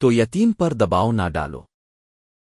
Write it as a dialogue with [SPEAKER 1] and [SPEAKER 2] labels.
[SPEAKER 1] تو یتیم پر دباؤ نہ ڈالو۔